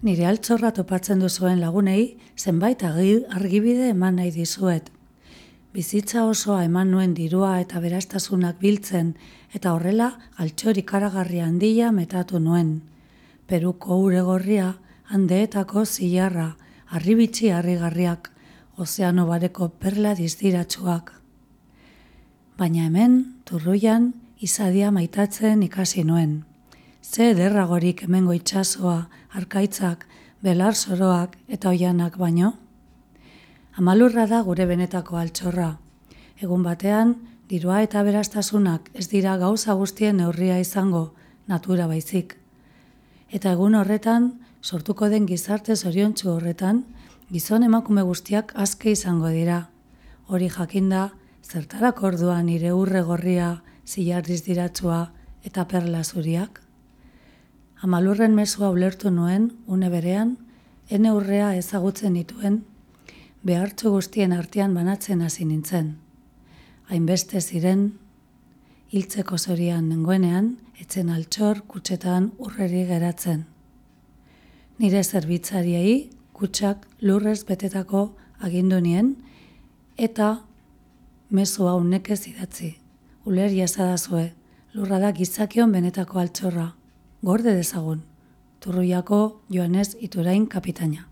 Nire altzorra topatzen duzuen lagunei zenbait argibide eman nahi dizuet. Bizitza osoa eman nuen dirua eta berastasunak biltzen eta horrela altxori karagarri handia metatu nuen. Peruko ure gorria, handeetako zilarra, arribitsi harrigarriak, ozeano bareko perla dizdiratsuak. Baina hemen, turruian, izadia maitatzen ikasi nuen. Ze derragorik hemengo itsasoa, arkaitzak, belar soroak eta oianak baino? Amalurra da gure benetako altxorra. Egun batean, dirua eta berastasunak ez dira gauza guztien neurria izango, natura baizik. Eta egun horretan, sortuko den gizarte zoriontsu horretan, gizon emakume guztiak azke izango dira. Hori jakinda, zertarak orduan nire urre gorria, zilardiz diratsua eta perla zuriak? Amalurren mesua ulertu nuen, une berean, ene urrea ezagutzen dituen, behartzu guztien artean banatzen hasi nintzen. Hainbeste ziren, hiltzeko zorian nengoenean, etzen altxor kutsetan urreri geratzen. Nire zerbitzariei kutsak lurrez betetako agindu nien, eta mezu hau nekez idatzi. Uler jazadazue, lurra da gizakion benetako altxorra gorde dezagun. Turruiako Joanes Iturain kapitaina.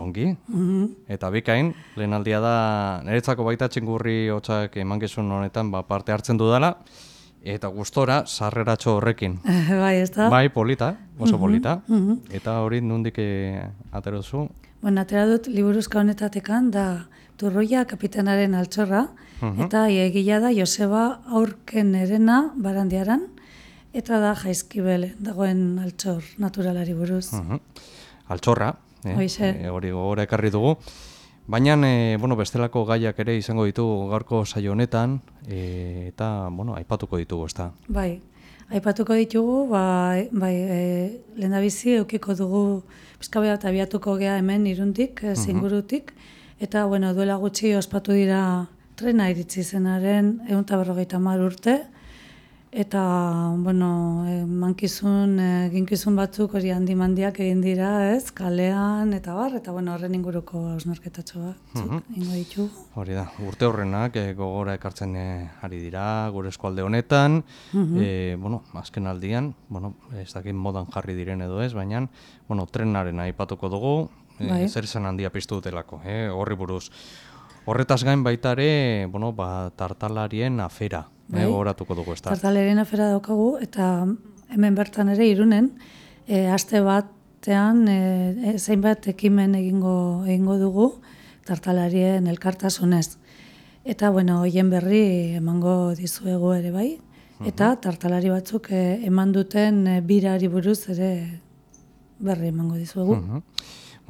Ongi. Mm Eta bikain, lehen aldia da, niretzako baita txingurri hotxak eman honetan ba, parte hartzen dudala, eta gustora sarreratxo horrekin. bai, ez da? Bai, polita, oso mhm, polita. Mm Eta hori nundik eh, aterozu? Bueno, atera dut liburuzka honetatekan, da turroia kapitenaren altxorra, mhm. eta egila da Joseba aurken erena barandiaran, eta da jaizkibel dagoen altxor naturalari buruz. Mm Altxorra, eh, hori gogora ekarri dugu. Baina, e, bueno, bestelako gaiak ere izango ditugu gaurko saio honetan, e, eta, bueno, aipatuko ditugu, ez da? Bai, aipatuko ditugu, bai, bai e, lehen bizi eukiko dugu, bizkabea eta abiatuko gea hemen iruntik, e, zingurutik, eta, bueno, duela gutxi ospatu dira trena iritsi zenaren, egun taberrogeita mar urte, Eta, bueno, e, mankizun, e, ginkizun batzuk hori handi mandiak egin dira, ez, kalean, eta bar, eta, bueno, horren inguruko osnorketatxo bat, mm ingo ditu. Hori da, urte horrenak e, gogora ekartzen e, ari dira, gure eskualde honetan, e, bueno, azken aldian, bueno, ez dakit modan jarri diren edo ez, baina, bueno, trenaren aipatuko dugu, e, bai. zer izan handia piztu dutelako, e, horri buruz. Horretaz gain baita ere, bueno, ba, tartalarien afera, bai? horatuko dugu ez da. Tartalarien afera daukagu, eta hemen bertan ere irunen, e, aste batean, e, zeinbat ekimen egingo, egingo dugu, tartalarien elkartasunez. Eta, bueno, hoien berri emango dizuegu ere bai, eta tartalari batzuk e, eman duten e, birari buruz ere berri emango dizuegu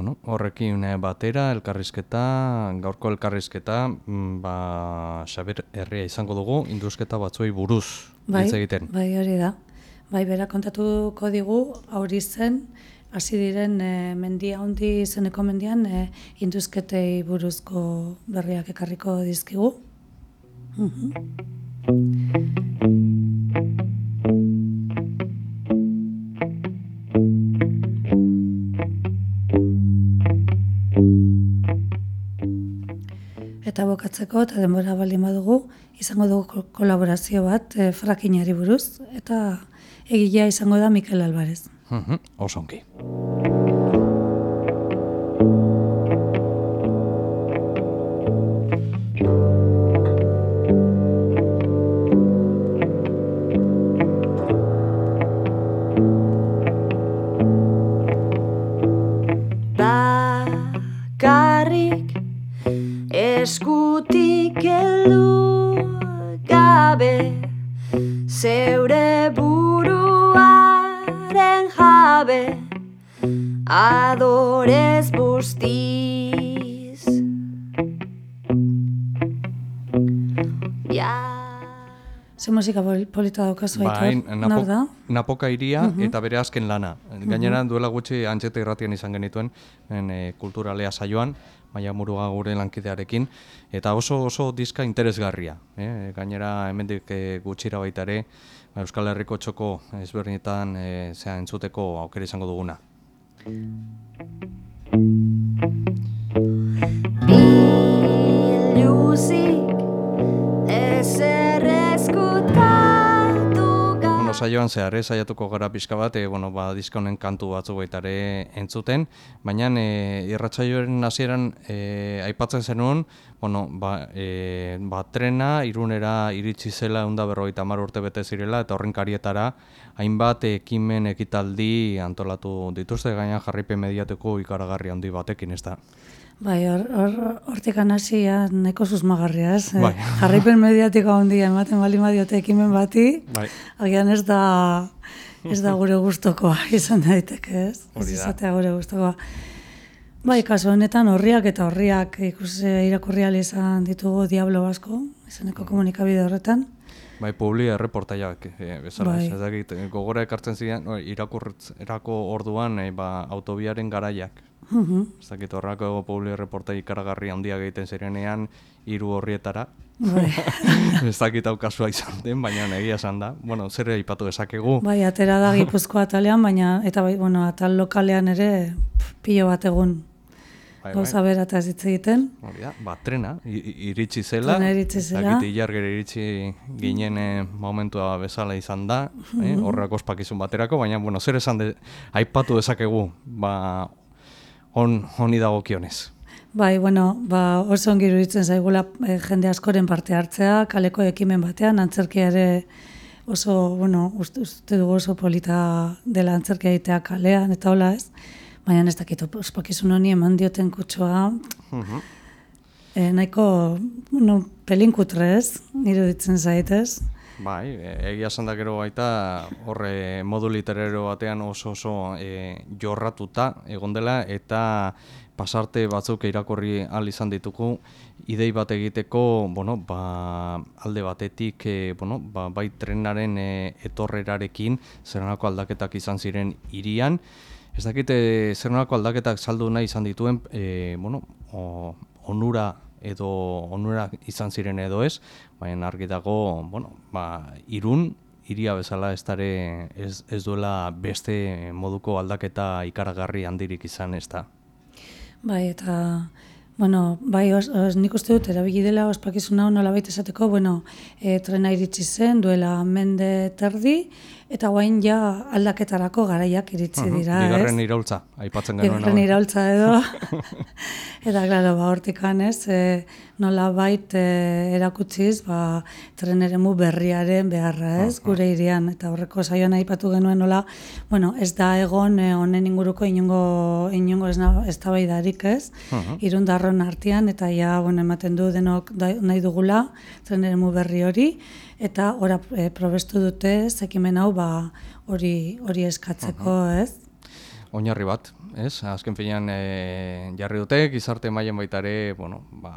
bueno, horrekin eh, batera, elkarrizketa, gaurko elkarrizketa, mm, ba, Xaber herria izango dugu, induzketa batzuei buruz bai, egiten. Bai, hori da. Bai, bera kontatuko digu, hori zen, hasi diren e, mendia handi izeneko mendian, e, induzketei buruzko berriak ekarriko dizkigu. Mhm. Eta bokatzeko, eta denbora baldin badugu, izango dugu kolaborazio bat e, frakinari buruz, eta egilea izango da Mikel Alvarez. Osonki. gabe adorez bustiz Ja Ze musika pol- polita daukazu Bai, aitor? napo, Nor da? napoka iria eta bere azken lana. Gainera duela gutxi antxeta irratian izan genituen, en, e, kulturalea saioan, Maia Muruga gure lankidearekin, eta oso oso diska interesgarria. Eh? Gainera hemendik e, gutxira baita ere, ba, Euskal Herriko txoko ezberdinetan e, zea entzuteko aukera izango duguna. Thank you. Bueno, saioan zehar, eh, saiatuko gara pixka bat, e, bueno, ba, diska honen kantu batzu baita ere entzuten, baina e, irratsaioaren hasieran e, aipatzen zenuen, bueno, ba, e, ba, trena irunera iritsi zela eunda berrogeita hamar urte bete zirela, eta horren karietara hainbat ekimen ekitaldi antolatu dituzte, gaina jarripe mediateko ikaragarri handi batekin, ez da. Bai, hor, hor, hortik hasi nahiko susmagarria, ez? Bai. Eh, Jarraipen mediatiko handia ematen bali madiote ekimen bati, Bai. agian ez da ez da gure gustokoa izan daiteke, ez? Ez da. izatea gure gustokoa. Bai, kasu honetan horriak eta horriak ikusi irakurri ahal izan ditugu Diablo Basko, izeneko komunikabide horretan. Bai, publi erreportaiak e, bezala, Bai. ez dakit, gogora ekartzen ziren, irakurtzerako orduan e, ba, autobiaren garaiak. Mhm. Ez dakit horrako publi erreportai ikaragarri handia egiten zirenean, hiru horrietara. Bai. ez dakit hau kasua izan den, baina egia esan da. Bueno, zer aipatu dezakegu. Bai, atera da Gipuzko atalean, baina eta bai, bueno, atal lokalean ere pilo bat egun Bai, gauza bera eta hitz egiten. Hori da, ba, trena, iritsi zela. Trena iritsi zela. dakit ilargera iritsi ginen eh, momentua bezala izan da, eh, horrak ospakizun baterako, baina, bueno, zer esan de, aipatu dezakegu, ba, on, honi dagokionez. Bai, bueno, ba, oso ongi iruditzen zaigula eh, jende askoren parte hartzea, kaleko ekimen batean, antzerkia ere oso, bueno, uste, uste dugu oso polita dela antzerkia egitea kalean, eta hola ez. Baina ez dakit, ospakizun honi eman dioten kutsua, eh, nahiko, bueno, pelinkutre ez, iruditzen zaitez. Bai, e- egia esan da gero baita horre modu literario batean oso oso e, jorratuta egon dela eta pasarte batzuk irakurri al izan ditugu idei bat egiteko, bueno, ba, alde batetik e, bueno, ba, bai trenaren e, etorrerarekin zeranako aldaketak izan ziren hirian. Ez dakite zer nolako aldaketak saldu nahi izan dituen, e, bueno, o, onura edo onura izan ziren edo ez, baina argi dago, bueno, ba, irun, iria bezala ez, dare, ez, ez duela beste moduko aldaketa ikaragarri handirik izan ez da. Bai, eta, bueno, bai, os, os, nik uste dut, erabili dela ospakizun hau nola baita esateko, bueno, e, trena iritsi zen, duela mende terdi, eta guain ja aldaketarako garaiak iritsi dira, Bigarren ez? iraultza, aipatzen genuen. Bigarren iraultza edo. eta, klaro, ba, hortikan ez, e, nola bait e, erakutsiz, ba, tren eremu berriaren beharra, ez, gure irian, eta horreko saioan aipatu genuen nola, bueno, ez da egon e, honen inguruko inungo, inungo ez, eztabaidarik ez, irundarron artean, eta ja, bueno, ematen du denok da, nahi dugula, tren eremu berri hori, eta ora e, probestu dute zekimen hau ba hori hori eskatzeko, ez? Oinarri bat, ez? Azken finean e, jarri dute, gizarte mailen baita ere, bueno, ba,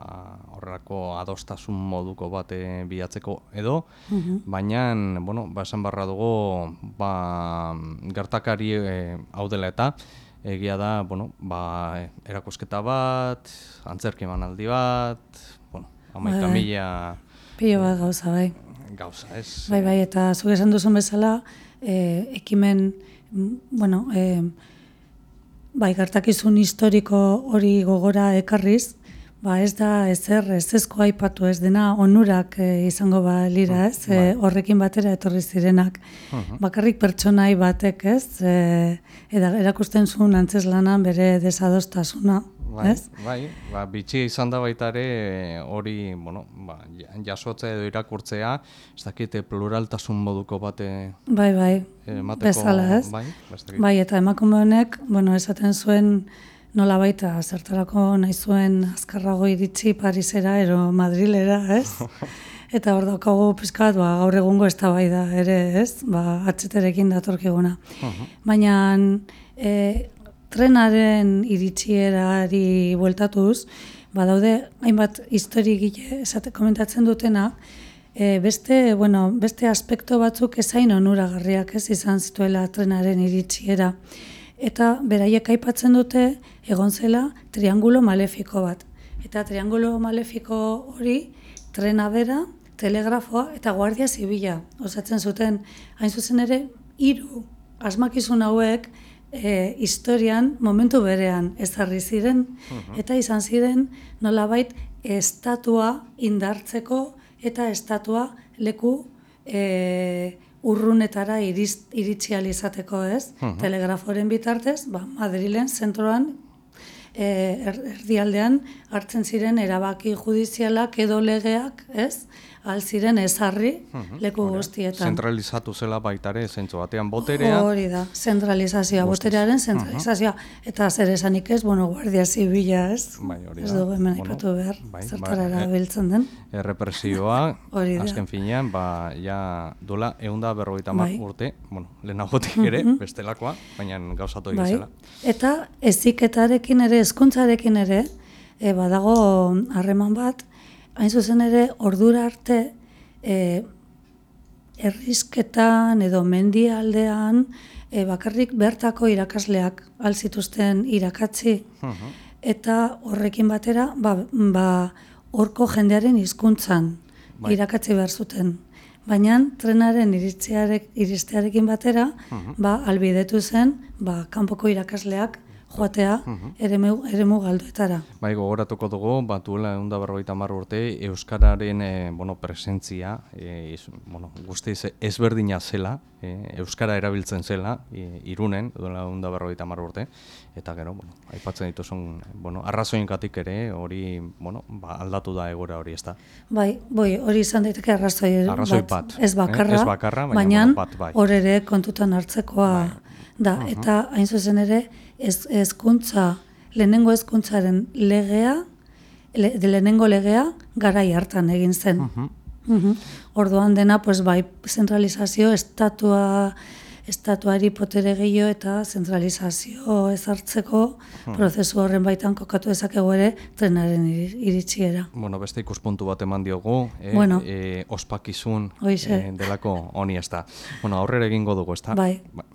horrelako adostasun moduko bat e, bilatzeko edo, baina, bueno, ba, esan barra dugu, ba, gertakari e, hau dela eta, egia da, bueno, ba, erakusketa bat, antzerki emanaldi bat, bueno, amaika Bai. mila Pilo bat gauza, bai. Gauza, ez? Bai, bai, eta zuk esan duzun bezala, e, ekimen, bueno, e, bai, gertakizun historiko hori gogora ekarriz, ba ez da ezer ez ezko aipatu ez dena onurak e, izango balira, ez? E, horrekin batera etorri zirenak. Bakarrik pertsonai batek, ez? E, eda, erakusten zuen antzeslanan bere desadostasuna, Bai, ez? bai, ba, bitxia izan da baita ere hori, bueno, ba, ja- jasotzea edo irakurtzea, ez dakite pluraltasun moduko bate Bai, bai, emateko, bezala, ez? bai, dakit. Bai, eta emakume honek, bueno, esaten zuen nola baita, zertarako nahi zuen azkarrago iritsi Parisera ero Madrilera, ez? Eta hor daukagu pizkat, ba, gaur egungo ez da ere, ez? Ba, atxeterekin datorkiguna. Baina e, trenaren iritsierari bueltatuz, badaude hainbat historigile esate komentatzen dutena, e, beste, bueno, beste aspekto batzuk ezain onuragarriak ez izan zituela trenaren iritsiera. Eta beraiek aipatzen dute egon zela triangulo malefiko bat. Eta triangulo malefiko hori trena bera, telegrafoa eta guardia zibila. Osatzen zuten, hain zuzen ere, hiru asmakizun hauek e, historian momentu berean ezarri ziren eta izan ziren nolabait estatua indartzeko eta estatua leku e, urrunetara iriz, iritsi ahal izateko, ez? Telegraforen bitartez, ba, Madrilen zentroan e, er, erdialdean hartzen ziren erabaki judizialak edo legeak, ez? Al ziren ezarri leku guztietan. Zentralizatu zela baitare, zentzu batean boterea. Hori da, zentralizazioa, boterearen zentralizazioa. Eta zer esanik ez, bueno, guardia zibila, ez? Bai, Ez dugu hemen Bueno, aipatu behar, bai, zertara ba, eh, erabiltzen den. Errepresioa, azken finean, ba, ja, dola, eunda berrogeita hamar Bai. urte, bueno, lehenagotik ere, bestelakoa, baina gauzatu egin Bai. zela. Eta eziketarekin ere, hezkuntzarekin ere, e, badago harreman bat, hain zuzen ere, ordura arte, e, errizketan edo mendialdean, e, bakarrik bertako irakasleak alzituzten irakatzi, eta horrekin batera, ba, ba, horko jendearen hizkuntzan Bai. irakatzi behar zuten. Baina trenaren iritziarek, iristearekin batera, ba, albidetu zen ba, kanpoko irakasleak joatea eremu, eremu galduetara. Bai, gogoratuko dugu, bat duela eunda berrogeita hamar urte, Euskararen e, bueno, presentzia, e, iz, bueno, guztiz ezberdina zela, e, Euskara erabiltzen zela, e, irunen, duela eunda berrogeita hamar urte, eta gero, bueno, aipatzen dituzun, bueno, arrazoinkatik ere, hori, bueno, ba, aldatu da egora hori, ez da. Bai, boi, hori izan daiteke arrazoi, Arrazoi bat, ez eh? bakarra, Ez bakarra, baina, baina bueno, bat bai. hor ere kontutan hartzekoa da. Eta hain zuzen ere, ez, ezkuntza, lehenengo ezkuntzaren legea, le, de lehenengo legea, garai hartan egin zen. Mhm. Orduan dena, pues, bai, zentralizazio, estatua, estatuari potere gehiago eta zentralizazio ezartzeko prozesu horren baitan kokatu dezakegu ere trenaren iri- iritsiera. Bueno, beste ikuspuntu bat eman diogu, eh, Bueno. eh, ospakizun eh, delako honi ez da. Bueno, aurrera egingo dugu, ez da? Bai. Ba-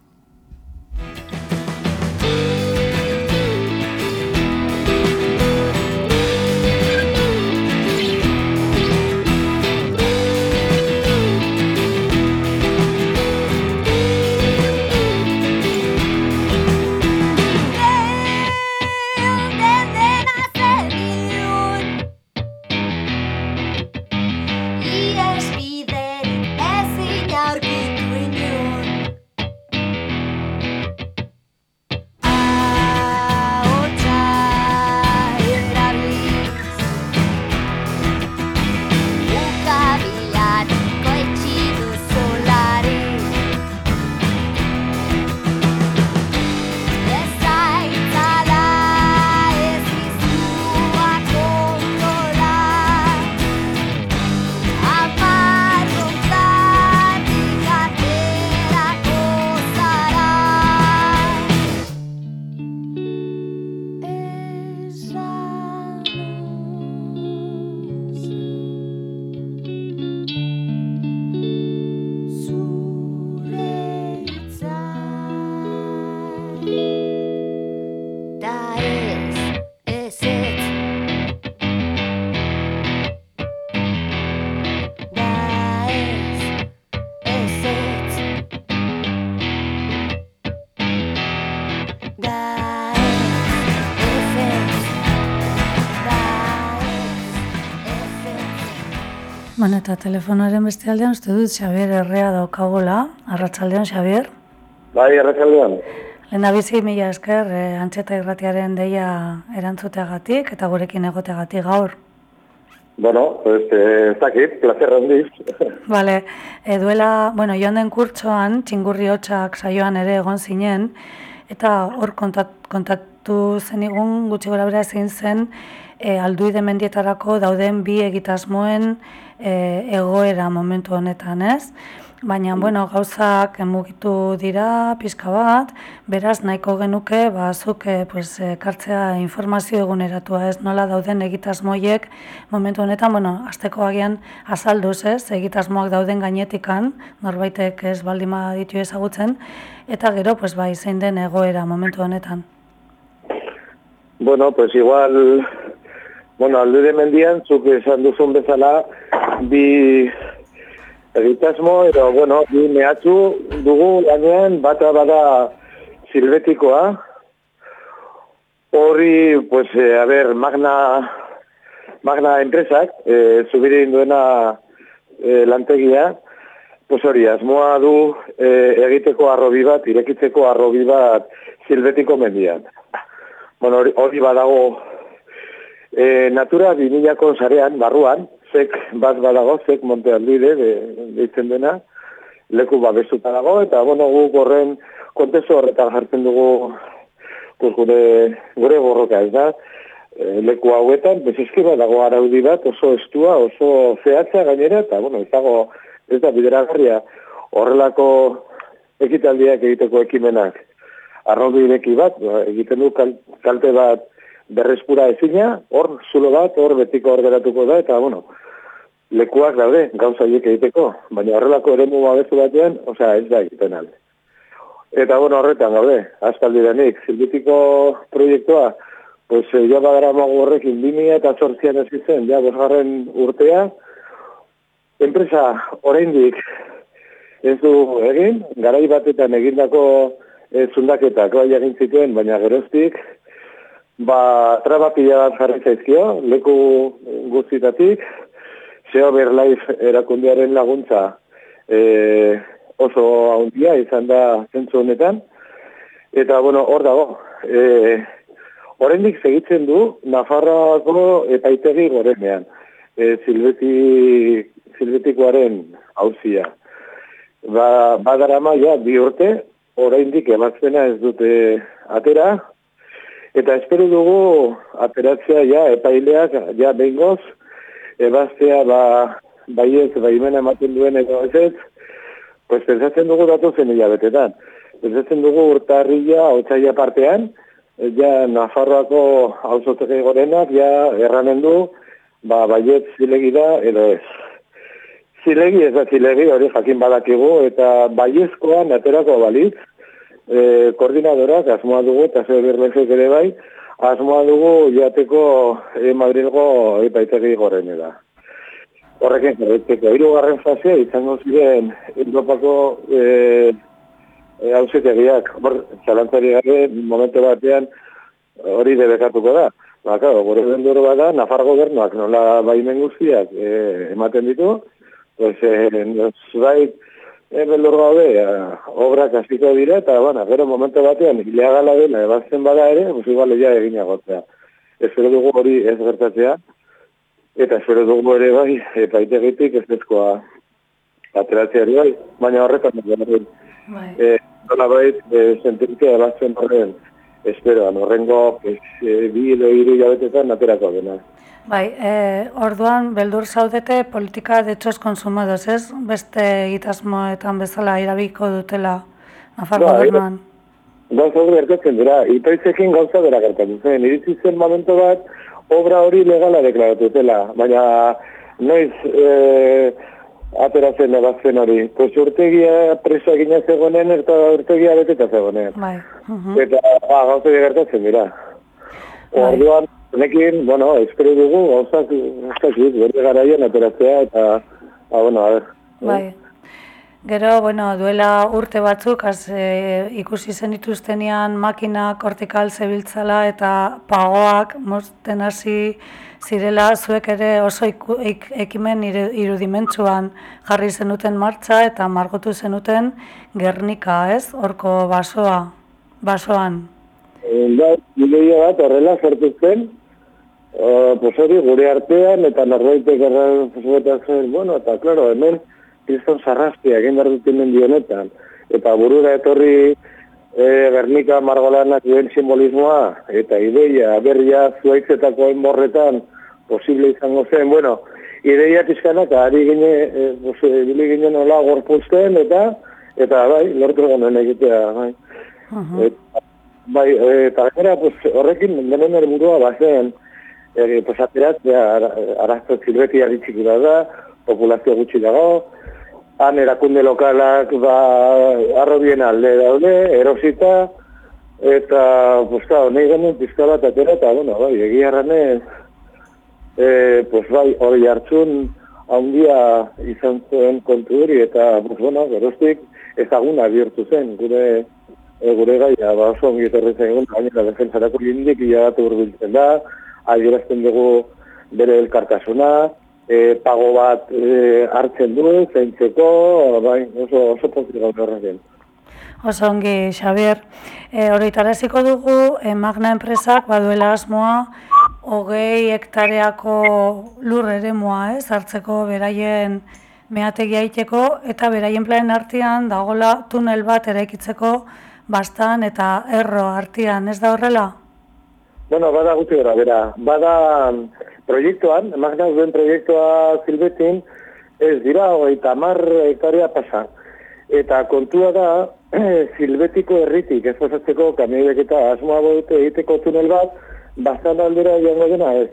Bueno, eta telefonoaren beste aldean uste dut Xabier Herrea daukagula, arratsaldean Xabier. Bai, errekaldean. Lehen bizi mila esker, eh, antxeta irratiaren deia erantzuteagatik eta gurekin egoteagatik gaur. Bueno, pues, eh, ez dakit, placer handiz. Bale, e, duela, bueno, joan den kurtsoan, txingurri hotxak saioan ere egon zinen, eta hor kontat, kontatu zenigun gutxi gora bera ezin zen, e, alduide mendietarako dauden bi egitasmoen e, egoera momentu honetan, ez? Baina, bueno, gauzak mugitu dira pizka bat, beraz nahiko genuke, ba, zuk eh, pues, kartzea informazio eguneratua ez, nola dauden egitasmoiek momentu honetan, bueno, azteko agian azalduz ez, egitasmoak dauden gainetikan, norbaitek ez baldima ditu ezagutzen, eta gero, pues, bai, zein den egoera momentu honetan. Bueno, pues igual, bueno, alde mendian, zuk esan duzun bezala, bi egitasmo, edo, bueno, bi mehatxu dugu lanean, bata bada silbetikoa, horri, pues, eh, a ver, magna, magna enpresak, eh, zubire induena eh, lantegia, pues hori, asmoa du eh, egiteko arrobi bat, irekitzeko arrobi bat silbetiko mendian. Bueno, hori badago e, Natura 2000ko sarean, barruan, zek bat badago, zek monte aldide, de, deitzen dena, leku babestuta dago, eta bueno, guk horren kontestu horretan jartzen dugu pues, gure, gure borroka, ez da, e, leku hauetan, bezeski dago araudi bat, oso estua, oso zehatza gainera, eta bueno, ez dago, ez da bideragarria horrelako ekitaldiak egiteko ekimenak. Arrobi ireki bat, ba, egiten du kal- kalte bat berreskura ezina, hor zulo bat, hor betiko hor geratuko da, eta bueno, lekuak daude, gauza horiek egiteko, baina horrelako eremu babezu batean, osea, ez da egiten alde. Eta bueno, horretan gaude, aspaldirenik, zilbitiko proiektua, pues, eh, ja badara magu horrekin, 2000 eta zortzian ez zen, ja, bosgarren urtea, enpresa oraindik ez du egin, garai batetan egindako e, zundaketak bai egin zituen, baina geroztik, ba, traba pila bat jarri zaizkio, leku guztitatik, Zeo Life erakundearen laguntza e, oso haundia izan da zentzu honetan, eta, bueno, hor dago, e, Oraindik segitzen du Nafarroako epaitegi gorenean. E, Silbeti, Silbetikoaren hauzia. Ba, badarama ja bi urte, oraindik ebazpena ez dute atera, eta espero dugu ateratzea ja epaileak ja behingoz, ebaztea ba, baiez, baimena ematen duen edo ez pues pensatzen dugu datu zen hilabetetan. Pensatzen dugu urtarrila, otsaila partean, ja Nafarroako auzotegi gorenak ja erranen du, ba, baiet zilegi da edo ez. Zilegi ez da zilegi hori jakin badakigu eta baiezkoan aterako balitz, e, koordinadorak asmoa dugu eta zer berlezek ere bai, asmoa dugu joateko e, Madrilgo epaitegi gorenera. Horrekin jarretzeko, hirugarren fasea izango ziren Europako e, e, hausetegiak, hor, zalantzari gabe, momentu batean hori debekatuko da. Ba, claro, gure benduro bada, Nafar gobernuak nola baimen guztiak e, ematen ditu, pues, e, zubait, e, beldur gaude, e, obrak hasiko dira, eta, bueno, gero momentu batean, ilegala dela, ebazten bada ere, pues, igual ja egin agotzea. Espero dugu hori ez gertatzea, eta espero dugu ere bai, epaitegitik ez ezkoa ateratzea ere bai, baina horretan, bai, Bai. eh, nola bait, eh, sentirke ebazten horren, esperoan, horrengo, pues, eh, bi edo hiru jabetetan aterako dena. Bai, e, orduan beldur zaudete politika de hechos consumados, ez? Beste egitasmoetan bezala irabiko dutela Nafar Bai. gobernuan. Gauza hori gertatzen dira, itoitzekin gauza bera gertatzen zen, iritsi zen momento bat, obra hori legala deklaratu dela, baina noiz e, ateratzen ebazten hori. Pues urtegia presa gina zegoenen, eta urtegia beteta zegoenen. Bai. mhm. Eta ba, gauza gertatzen dira. Bai. Orduan, honekin, bueno, espero dugu gauzak, gauzak, berde garaian ateratzea, eta, ba, bueno, a ver. Bai. Gero, bueno, duela urte batzuk, az, e, ikusi zen dituztenean makinak hortikal zebiltzala eta pagoak mozten hasi zirela zuek ere oso iku, ik, ekimen iru- irudimentsuan jarri zenuten martxa eta margotu zenuten Gernika, ez? Horko basoa, basoan. Da, ideia bat horrela sortu zen, uh, pues hori gure artean, eta norbaitek erran zen, bueno, eta klaro, hemen, kriston sarrastia egin behar duten mendi honetan, eta burura etorri e, Gernika margolanak duen simbolismoa, eta ideia, berria zuaitzetako enborretan posible izango zen, bueno, ideia pizkanak ari gine, e, pues, e, bili ginen nola gorpuzten, eta, eta bai, lortu genuen egitea, bai. Et, bai, e, eta gara, pues, horrekin, denen helburua bazen, e, pues, ateratzea, ara- arazto zilbeti aritxiki da, populazio gutxi dago, han erakunde lokalak ba, arrobien alde daude, erosita, eta, pues, claro, nahi genuen pizka bat atera, eta, bueno, bai, egia erranez, e, pues, bai, hori hartzun, handia izan zuen kontu hori, eta, pues, bueno, geroztik ezaguna bihurtu zen, gure e, gure gaia, ba, oso ongi etorri zaigun, gainera defensarako lindik hilabatu urbiltzen da, adierazten dugu bere elkartasuna, e, pago bat e, hartzen du, zeintzeko, bai, oso, oso pozik gaude horrekin. Oso ongi, Xabier. E, Horretaraziko dugu, e, Magna enpresak baduela asmoa hogei hektareako lur eremua, ez, hartzeko beraien meategia iteko, eta beraien planen artean dagola tunel bat eraikitzeko bastan eta erro artean, ez da horrela? Bueno, bada gutxi gara, bera. Bada mm, proiektuan, Magna duen proiektua zilbetin, ez dira, hogeita hamar hektarea pasa. Eta kontua da, zilbetiko herritik ez pasatzeko kamioiek eta asmoa bote egiteko tunel bat, bastan aldera joango dena ez.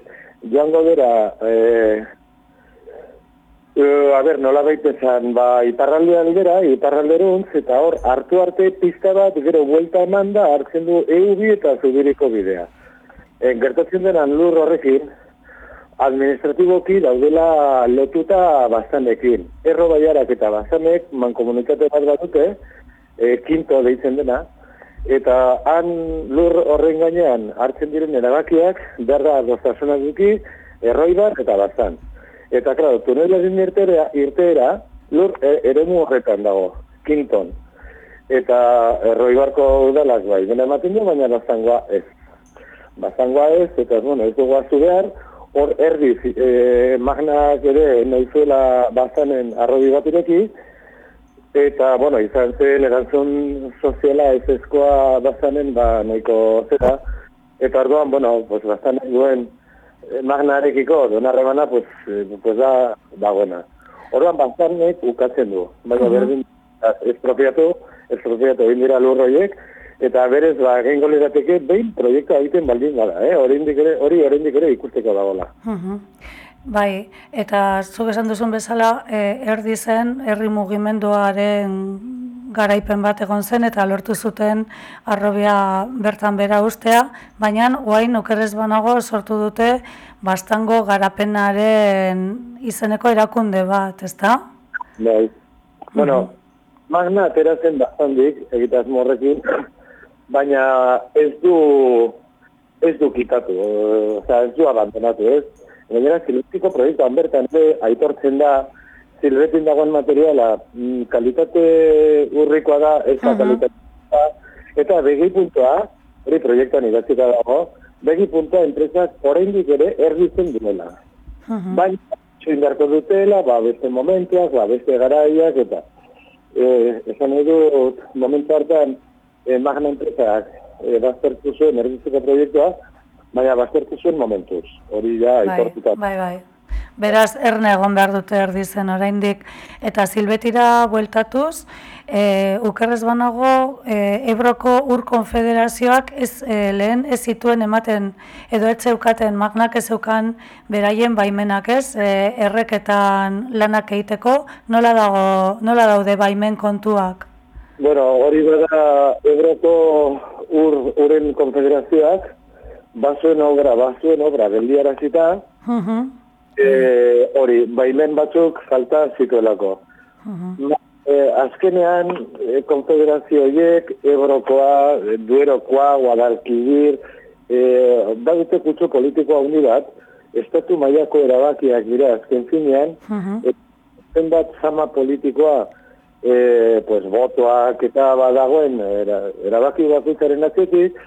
Joango dira, eh, Eh, a ber, nola baitezan, ba, iparralde aldera, iparralderuntz, eta hor, hartu arte pista bat, gero buelta eman da, hartzen du eubi eta zubiriko bidea. E, gertatzen denan lur horrekin, administratiboki daudela lotuta bastanekin. Erro baiarak eta bastanek, mankomunitate bat batute, e, kinto deitzen dena, eta han lur horren gainean hartzen diren erabakiak, berra doztasunak duki, erroi bat eta bastan. Eta, klaro, tunelaren irtera, irtera lur e, eremu horretan dago, Kinton. Eta erroibarko udalak bai, dena ematen du, baina bazangoa ez. Bazangoa ez, eta bueno, ez dugu azu behar, hor erdiz, e, magnak ere nahizuela bazanen arrobi bat ireki, eta, bueno, izan zen erantzun soziala ez ezkoa bazanen, ba, nahiko zera, eta orduan, bueno, pues, bazanen duen eh, magnarekiko donarremana, pues, eh, pues da, dagoena. Orduan, bazanek ukatzen du, baina berdin, espropiatu, espropiatu egin dira lurroiek, eta berez, ba, egingo lirateke, behin proiektua egiten baldin gara, eh? Oraindik ere, hori oraindik ere ikusteko dagoela. Mhm. Bai, eta zuk esan duzun bezala, e, erdi zen, herri mugimenduaren garaipen bat egon zen eta lortu zuten arrobia bertan bera ustea, baina guain okerrez banago sortu dute bastango garapenaren izeneko erakunde bat, ezta? Bai. Bueno, magna ateratzen bastandik, egitasmo horrekin, baina ez du ez du kitatu, eh, osea, ez du abandonatu, ez? Gainera, zilbetiko proiektuan bertan ere aitortzen da zilbetin dagoen materiala mm, kalitate urrikoa da, ez da Mhm. kalitatea, eta begi puntua, hori proiektuan idatzita dago, begi puntua enpresak oraindik ere erditzen duela. Mhm. Baina, txoin beharko dutela, ba, beste momentuak, ba, beste garaiak, eta e, esan dut, momentu hartan, e, magna enpresak e, baztertu zuen erditzeko proiektua, baina baztertu zuen momentuz. Hori ja, Bai, aitortuta. bai, bai. Beraz, erne egon behar dute erdi zen oraindik. Eta zilbetira bueltatuz, e, ukerrez banago, e, Ebroko Ur Konfederazioak ez, e, lehen ez zituen ematen, edo ez zeukaten, magnak ez zeukan beraien baimenak ez, e, erreketan lanak egiteko, nola, dago, nola daude baimen kontuak? Bueno, hori bada Ebroko ur, uren konfederazioak, bazuen obra, bazuen obra, geldiarazita, Mhm, e, hori, baimen batzuk falta zituelako. mhm. Na- E, azkenean, e, konfederazio horiek, Ebrokoa, e, Duerokoa, Guadalquivir, e, badute kutsu politikoa handi bat, estatu mailako erabakiak dira azken finean, Mhm. e, zenbat zama politikoa, e, pues, botoak eta badagoen era, erabaki bakoitzaren atzetik,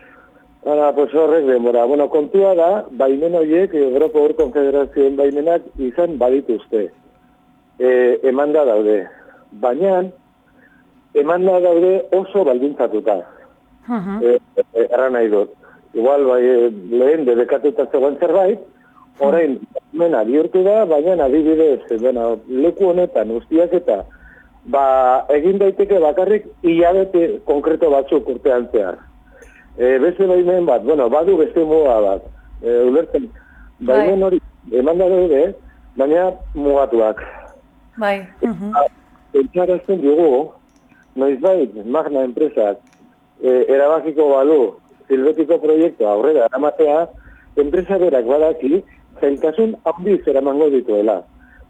Hala, pues horrek denbora. Bueno, kontua da, baimen horiek, Europa Ur Konfederazioen baimenak izan badituzte. E, emanda daude. Baina, emanda daude oso baldintzatuta. Mhm. E, e, erran nahi dut. Igual, bai, e, lehen debekatuta zegoen zerbait, orain, mena bihurtu da, baina adibidez, bueno, leku honetan guztiak eta ba, egin daiteke bakarrik hilabete konkreto batzuk urtean zehar. E, beste baimen bat, bueno, badu beste muga bat. E, ulertzen, baimen hori, eman da daude, baina mugatuak. Bai. mhm. Entzarazten dugu, noizbait, magna enpresak, e, erabakiko balu, silbetiko proiektu aurrera eramatea, enpresa berak badaki, zailtasun handiz eramango dituela.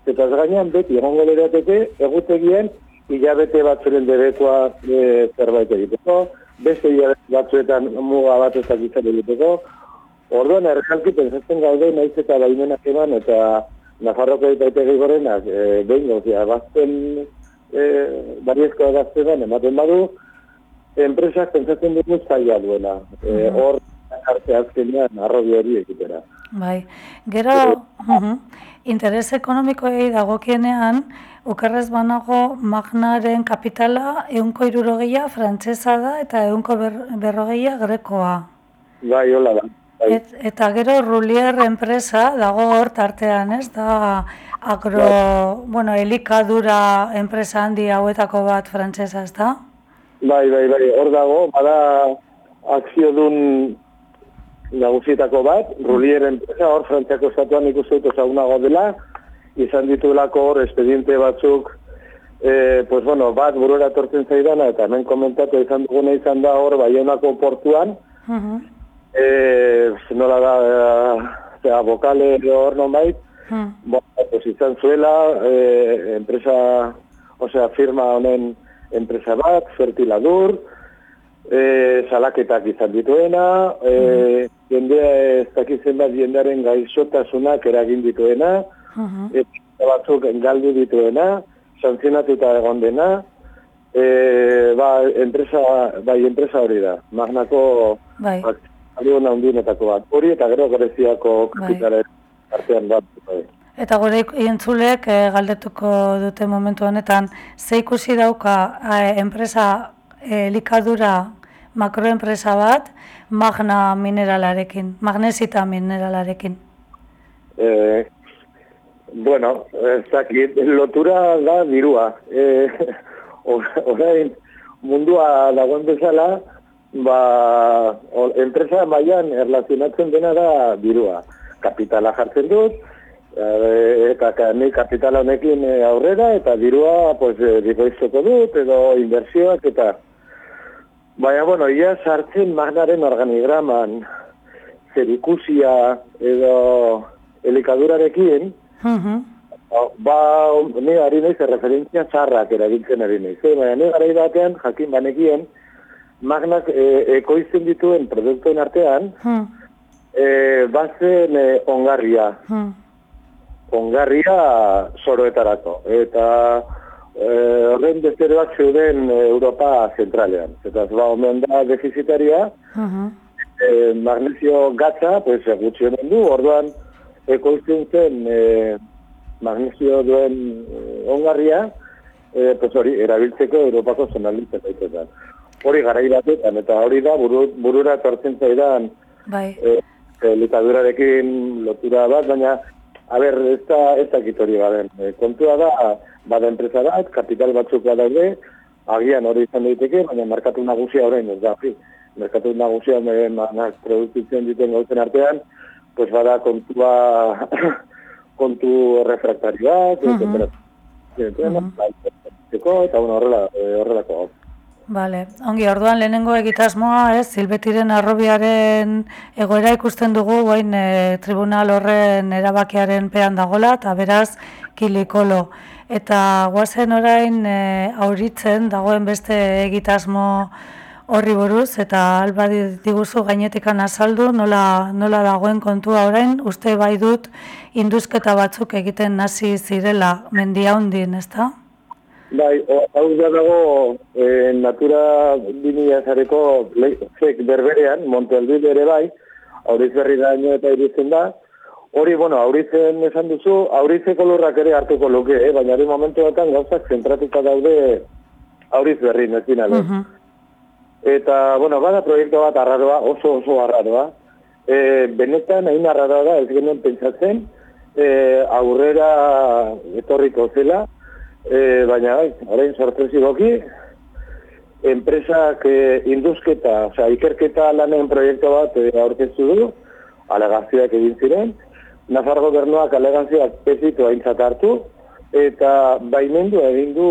Eta gainean beti egongo lirateke egutegien hilabete batzuren debekoa e, zerbait egiteko, beste hilabete batzuetan muga bat ez dakitzen egiteko. Orduan errealki pentsatzen gaude naiz eta baimenak eman eta Nafarroko epaitegi gorenak e, behin gozia, bazten e, bariezkoa gaztetan ematen badu, enpresak pentsatzen dugu zaila duela. E, hor, arte azkenean arrobi hori egitera. Bai, gero, mhm, interes ekonomikoei dagokienean, ukerrez banago magnaren kapitala eunko irurogeia frantsesa da eta eunko ber, berrogeia grekoa. Bai, hola da. Bai. Et, eta gero Rulier enpresa dago hor tartean, ez? Da agro, bueno, elikadura enpresa handi hauetako bat frantsesa, ez da? Bai, bai, bai, hor dago, bada akziodun nagusietako bat, Rulier enpresa, hor frantziako estatuan ikusten dut ezagunago dela, izan dituelako hor espediente batzuk, e, pues bueno, bat burura tortzen zaidana, eta hemen komentatu izan duguna izan da hor Baionako portuan, Mhm. e, nola da, e, zera, bokale hor nonbait, Mhm. Bueno, pues izan zuela, eh, enpresa, osea, firma honen enpresa bat, fertiladur, eh, salaketak izan dituena, eh, jendea ez dakizen bat jendearen gaixotasunak eragin dituena, Mhm. eta batzuk galdu dituena, sanzionatuta egon dena, eh, ba, enpresa, bai, enpresa hori da, magnako Bai. Aldion handienetako bat. Hori eta gero Greziako Bai. kapitalen artean bat. Bai. Eta gure entzulek eh, galdetuko dute momentu honetan, ze ikusi dauka eh, enpresa eh, elikadura makroenpresa bat magna mineralarekin, magnesita mineralarekin. Eh, bueno, ez dakit, lotura da dirua. Eh, or- orain mundua dagoen bezala, ba, o- enpresa mailan erlazionatzen dena da dirua. Kapitala jartzen dut, eh, eta ni kapitala honekin aurrera, eta dirua pues, bikoizteko dut, edo inbertsioak, eta Baina, bueno, ia sartzen magnaren organigraman, zerikusia edo elikadurarekin, Mhm. ba, ni ari naiz referentzia txarrak erabiltzen ari naiz. Eh? Baina, ni garai batean, jakin banekien, magnak e, ekoizten dituen produktuen artean, Mhm. e, bazen e, ongarria. Mhm. ongarria soroetarako. Eta horren besteroak zeuden e, Europa zentralean. Eta ba, omen da defizitaria, Mhm. e, magnesio gatza, pues, gutxionen du, orduan ekoizten zen e, magnesio duen e, ongarria, e, pues hori, erabiltzeko Europako zonalitzen daitetan. Hori garai batetan, eta hori da buru, burura tortzen zaidan Bai. e, elikadurarekin lotura bat, baina, a ber, ez da, ez dakit hori baden. E, kontua da, bada enpresa bat, kapital batzuk badaude, agian hori izan daiteke, baina merkatu nagusia orain ez da, fi. Merkatu nagusia e, manak produzitzen dituen gauzen artean, pues bada kontua, kontu refraktarioak, mm -hmm. eta bueno, horrela, e, horrelako. Bale, ongi, orduan lehenengo egitasmoa, ez, Silbetiren arrobiaren egoera ikusten dugu, guain e, tribunal horren erabakiaren pean dagola, eta beraz, kilikolo. Eta guazen orain e, auritzen dagoen beste egitasmo horri buruz, eta alba di- diguzu gainetikan azaldu, nola, nola dagoen kontua orain, uste bai dut induzketa batzuk egiten hasi zirela mendia hundin, ezta? Bai, hau da dago e, Natura 2000 zareko zek berberean, Montealbide ere bai, auriz berri daño eta irizten da. Hori, bueno, auritzen esan duzu, auritzeko lurrak ere hartuko luke, eh? baina hori momentu batean gauzak zentratuta daude auriz berri, nezin Mhm. Eta, bueno, bada proiektu bat arraroa, oso oso arraroa. e, benetan hain arrara da, ez genuen pentsatzen, e, aurrera etorriko zela, e, baina bai, orain sorpresiboki, enpresak e, induzketa, osea, ikerketa lanen proiektu bat e, aurkeztu du, alegazioak egin ziren, Nafar gobernuak alegazioak pezitu aintzat hartu, eta baimendu egin du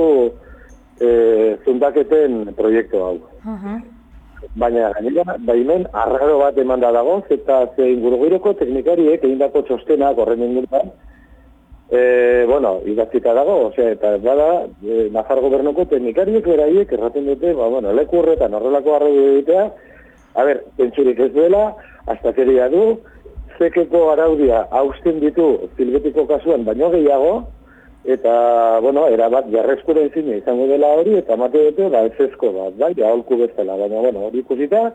e, zundaketen proiektu hau. Mhm. Baina gainera, baimen arraro bat eman da dago, eta ze ingurugiroko teknikariek egindako txostenak horren inguruan, e, bueno, idatzita dago, osea, eta bada, e, Nafar gobernuko teknikariek beraiek erraten dute, ba, bueno, leku horretan horrelako arrego egitea, a ber, pentsurik ez duela, astakeria du, zekeko araudia hausten ditu zilbetiko kasuan baino gehiago, eta, bueno, erabat jarrezkura ezin izango dela hori, eta mate dute, ba, ezezko bat, bai, aholku bezala, baina, bueno, hori ikusita,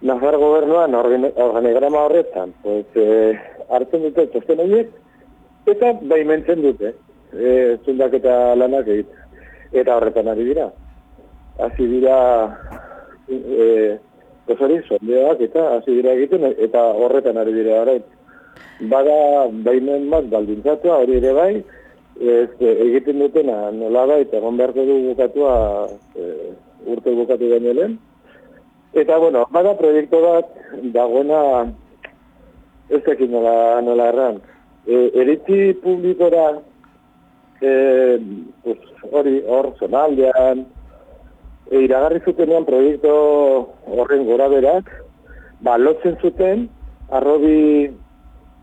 Nafar gobernuan organ- organigrama horretan, pues, eh, hartzen dute txosten horiek, eta baimentzen dute, eh, zundaketa lanak egiten. Eta horretan ari dira. Hasi dira, eh, pues hori, sondeak eta hasi dira egiten, eta horretan ari dira orain. Bada baimen bat baldintzatua, hori ere bai, ez, eh, egiten dutena nola bai, eta egon beharko du bukatua eh, urte bukatu baino lehen. Eta, bueno, bada proiektu bat dagoena ez dakit nola, nola erran. E, eritzi publikora e, pues, hori hor zonaldean e, iragarri zutenean proiektu horren gora berak ba, lotzen zuten arrobi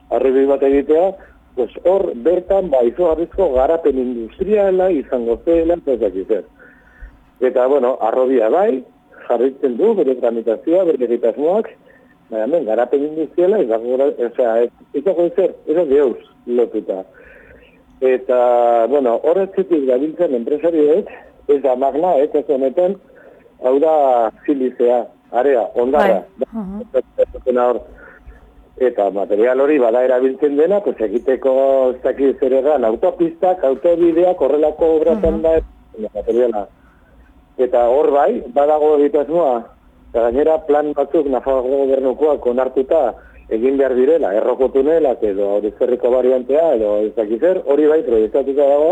arrobi bat egitea pues, hor bertan ba, izugarrizko garapen industriala izango zela ez. Eta, bueno, arrobia bai, jarritzen du, bere tramitazioa, bere egitasmoak, baina hemen, garapen industriala, ez dago, osea, ez, dago ezer, ez da deus lotuta. Eta, bueno, horretzetik gabiltzen enpresariek, ez da magna, ez ez honetan, hau da silizea, area, ondara. Mhm. Da, hor. Eta material hori bada erabiltzen dena, pues egiteko ez dakit zer egan, autopistak, autobideak, horrelako obratan da, materiala. Eta hor bai, badago egitasmoa, eta gainera plan batzuk Nafarroako gobernukoak onartuta egin behar direla, erroko tunelak edo horizerriko variantea edo ez dakit zer, hori bai proiektatuta dago.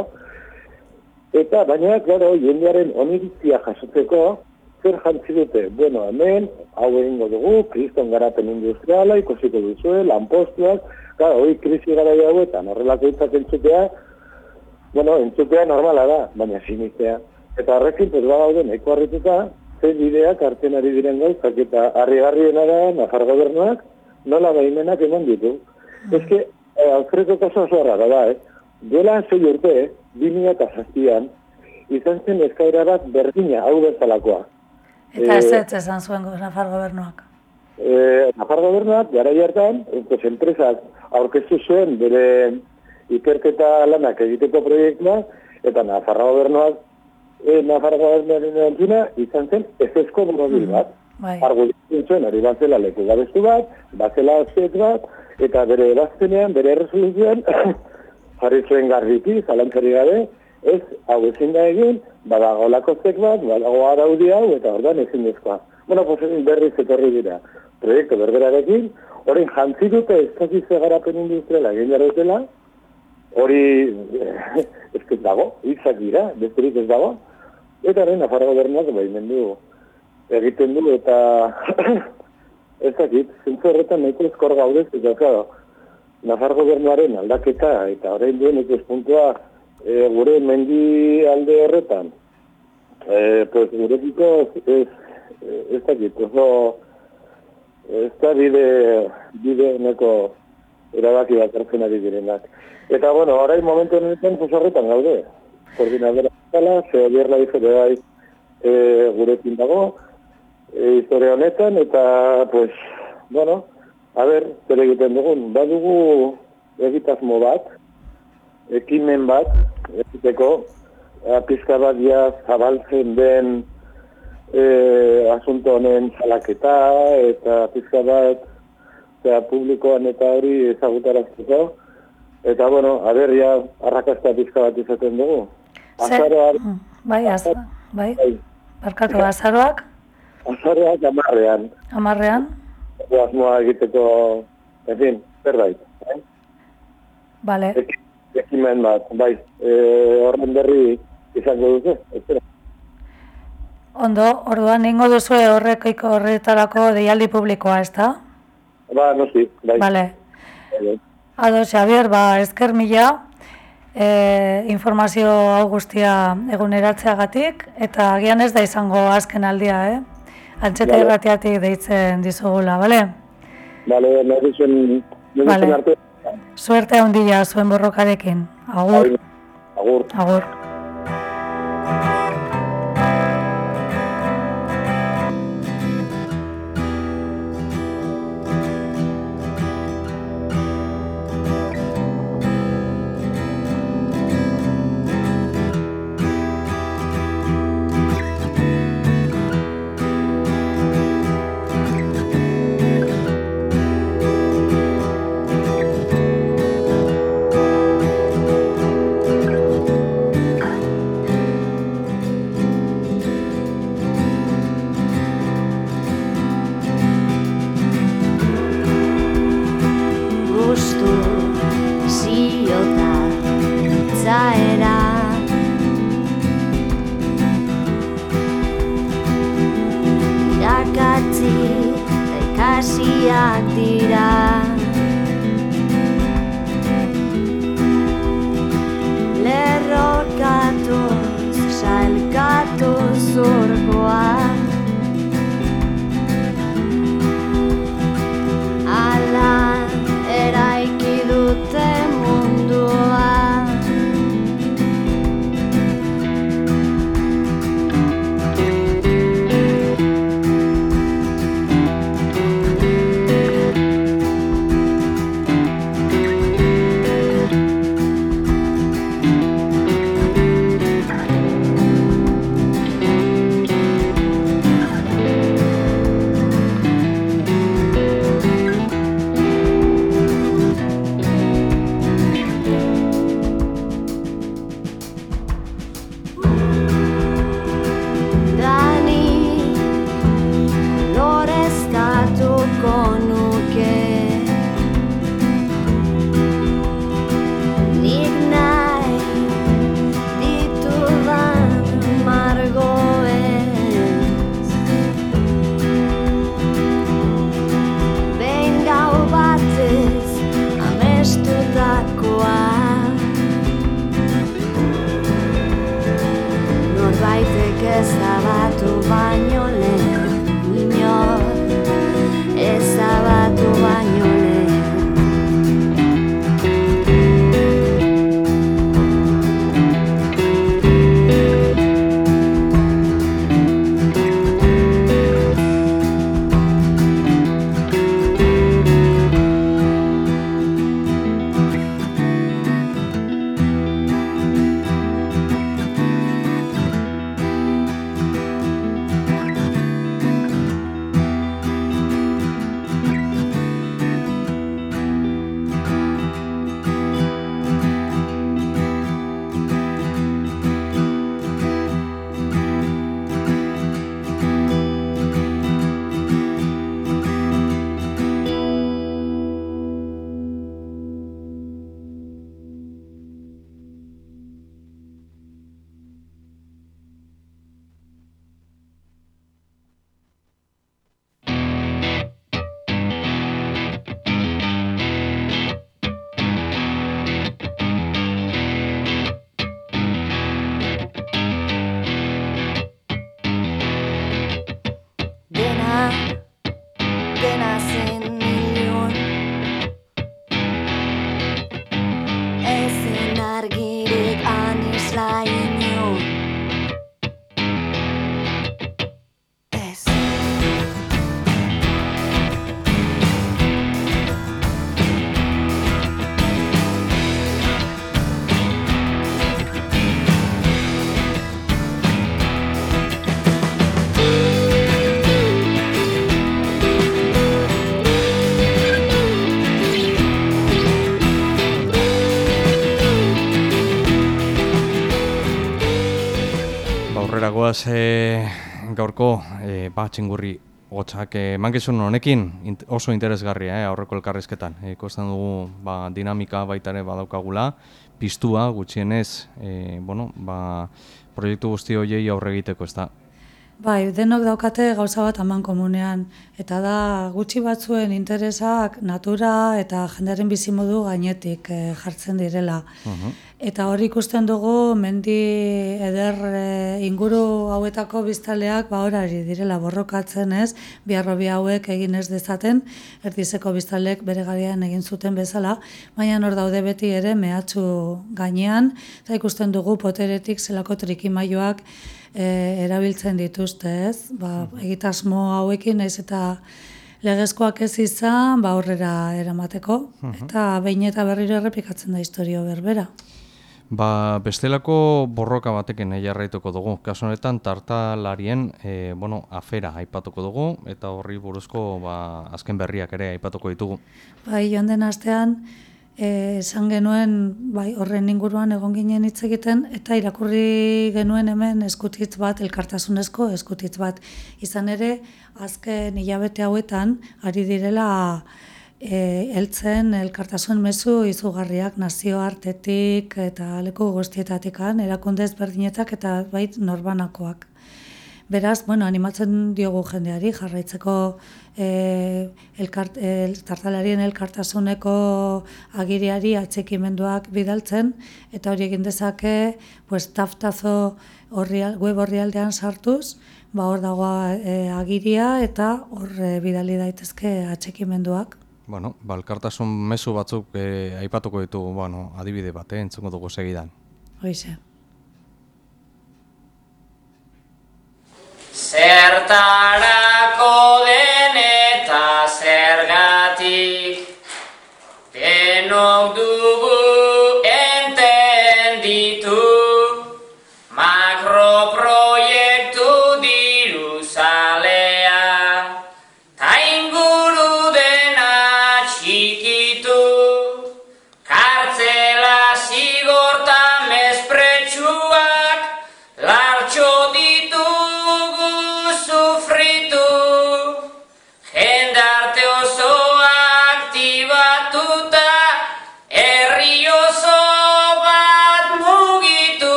Eta baina, claro, jendearen oniritzia jasotzeko, zer jantzi dute? Bueno, hemen, hau egingo dugu, kriston garapen industriala, ikusiko duzue, lanpostuak, claro, hori krisi gara hauetan, horrelako hitzak entzutea, bueno, entzutea normala da, baina sinistea. Eta horrekin, pues, badaude nahiko harrituta, ze bideak hartzen ari diren gauzak, eta harrigarriena da, Nafar gobernuak, nola baimenak eman ditu. Ez que, eh, kaso oso da, eh? Duela zei urte, 2000 eta zaztian, izan zen eskaira bat berdina, hau bezalakoa. Eta ez Eh, ez esan zuen Nafar gobernuak. Eh, Nafar gobernuak, gara hartan, eh, pues, enpresak aurkeztu zuen bere ikerketa lanak egiteko proiektua, eta Nafarra gobernuak, eh, Nafarra gobernuaren erantzuna, izan zen ezezko borobil bat. Bai. Zuen, hori bat zela leku gabestu bat, bat zela azket bat, eta bere ebaztenean, bere erresoluzioan, jarri zuen garbiki, zalantzari gabe, ez, hau ezin da egin, badago lakozek bat, badago araudi hau, eta ordan ezin dezkoa. Bueno, pues berriz etorri dira. Proiektu berberarekin, horren jantzi dute ez dakiz garapen industriala egin behar dutela, hori eh, ez ez dago, hitzak dira, besterik ez dago, eta horren Nafarro gobernuak baimendu egiten du, eta ez dakit, zentzu horretan nahiko eskor gaudez, eta claro, Nafar gobernuaren aldaketa, eta orain duen ikuspuntua e, gure mendi alde horretan, e, pues gurekiko ez, ez dakit, oso ez da bide, bide neko erabaki bat hartzen ari direnak. Eta, bueno, orain momentu honetan, pues horretan gaude. Koordinadora bezala, ze bierla izate bai e, gurekin dago, e, historia honetan, eta, pues, bueno, a ber, zer egiten dugun, badugu egitasmo bat, ekimen bat, egiteko, eh, pizka bat ja zabaltzen den e, asunto honen salaketa, eta pizka bat, zera, publikoan eta hori ezagutarazteko, eta, bueno, a ber, ja, arrakasta pizka bat izaten dugu. Zer- Azaroa, Mm, Bai, az, bai, bai, barkatu azaroak, azaroak amarrean, amarrean, asmoa egiteko, en fin, zerbait. Eh? Bale, Ek- Ekimen bat, bai, e, horren berri izango duzu, espera. ondo, orduan ningo duzu horrekoiko horretarako deialdi publikoa, ez da? Ba, noski, bai. Bale, Bai. ado, Xabier, ba, ezker mila, e, informazio hau guztia eguneratzeagatik, eta agian ez da izango azken aldia, eh? Antxeta Bale. irratiatik deitzen dizugula, bale? Bale, nahi duzuen, nahi arte, Suerte handia zuen borrokarekin. Agur, agur. agur. Goaz e, gaurko e, ba, txingurri Gotxak, eh, mankizun honekin oso interesgarria eh, aurreko elkarrizketan. Eh, ikusten dugu ba, dinamika baita ere badaukagula, piztua gutxienez, eh, bueno, ba, proiektu guzti horiei aurre egiteko, ez da. Bai, denok daukate gauza bat aman komunean, eta da gutxi batzuen interesak natura eta jendearen bizimodu gainetik eh, jartzen direla. Eta hori ikusten dugu mendi eder eh, inguru hauetako biztaleak ba horari direla borrokatzen ez, biharrobi hauek egin ez dezaten, erdizeko biztalek bere egin zuten bezala, baina hor daude beti ere mehatxu gainean, eta ikusten dugu poteretik zelako trikimailoak e, erabiltzen dituzte, ez? Ba, egitasmo hauekin naiz eta legezkoak ez izan, ba aurrera eramateko eta behin eta berriro errepikatzen da historio berbera. Ba, bestelako borroka batekin eh, jarraituko dugu. Kasu honetan tartalarien e, bueno, afera aipatuko dugu eta horri buruzko ba, azken berriak ere aipatuko ditugu. Bai, joan den astean esan genuen bai, horren inguruan egon ginen hitz egiten eta irakurri genuen hemen eskutitz bat, elkartasunezko eskutitz bat. Izan ere, azken hilabete hauetan ari direla e, heltzen elkartasun mezu izugarriak nazioartetik eta leku guztietatikan, erakunde ezberdinetak eta bait norbanakoak. Beraz, bueno, animatzen diogu jendeari jarraitzeko e, elkart, el, tartalarien elkartasuneko agiriari atxekimenduak bidaltzen, eta hori egin dezake, pues, taftazo orrial, web orrialdean sartuz, ba hor dago e, agiria eta hor e, bidali daitezke atxekimenduak. Bueno, ba, elkartasun mezu batzuk e, aipatuko ditugu, bueno, adibide bat, eh, entzungo dugu segidan. Hoize. Zertarako den eta zergatik Denok dugu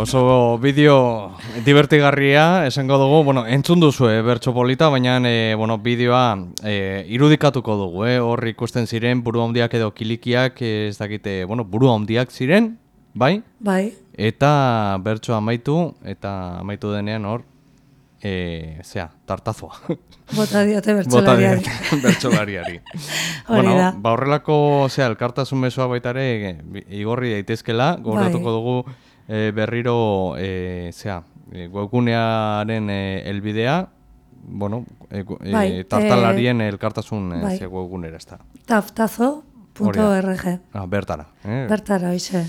Oso bideo divertigarria, esango dugu, bueno, entzun duzu e, bertso polita, baina e, bueno, bideoa e, irudikatuko dugu, eh? hor ikusten ziren buru handiak edo kilikiak, eh, ez dakite, bueno, buru handiak ziren, bai? Bai, Eta bertso amaitu, eta amaitu denean hor, e, zea, tartazoa. bota diote Bota bertsolariari. diote bertsolariari. Bueno, ba horrelako, zea, elkartasun mesoa baita ere e, bi- igorri daitezkela, gogoratuko Bai. dugu e, berriro, e, zea, e, webgunearen e, elbidea, bueno, e, e, Bai, tartalarien elkartasun e, bai. ze webgunera ez da. Taftazo.org. Ah, bertara. Eh? Bertara, hoize.